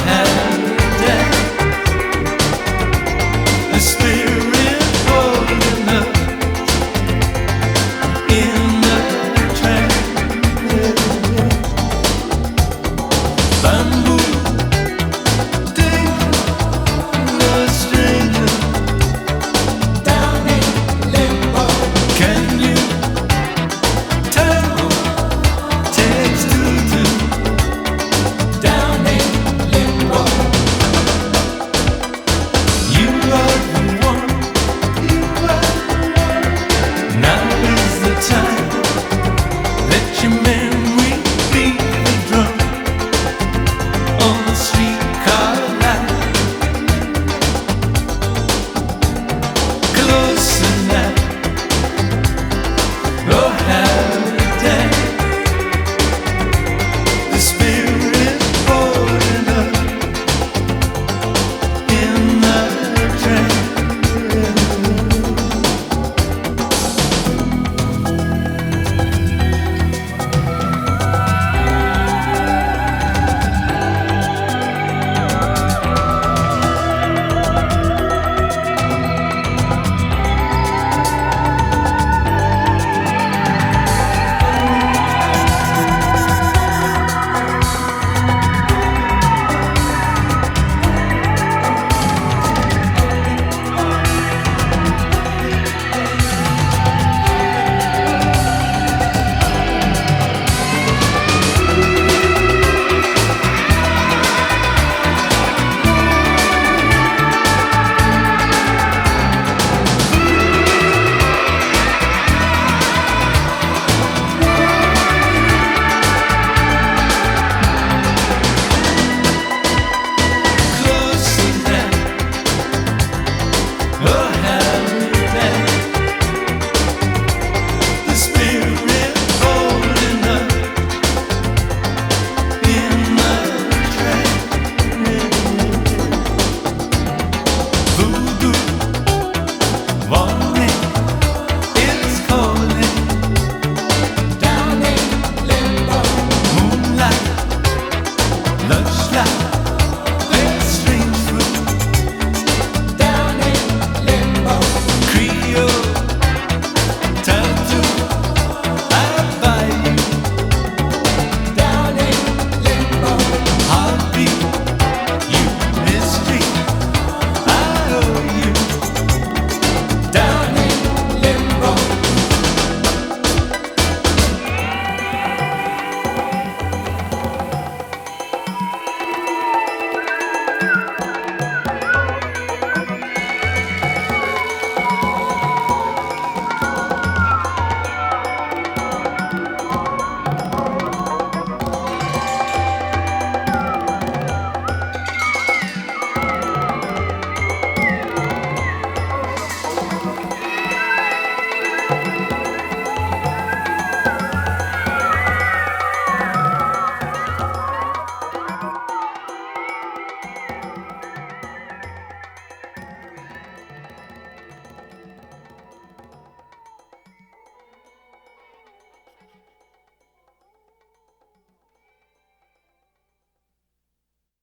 해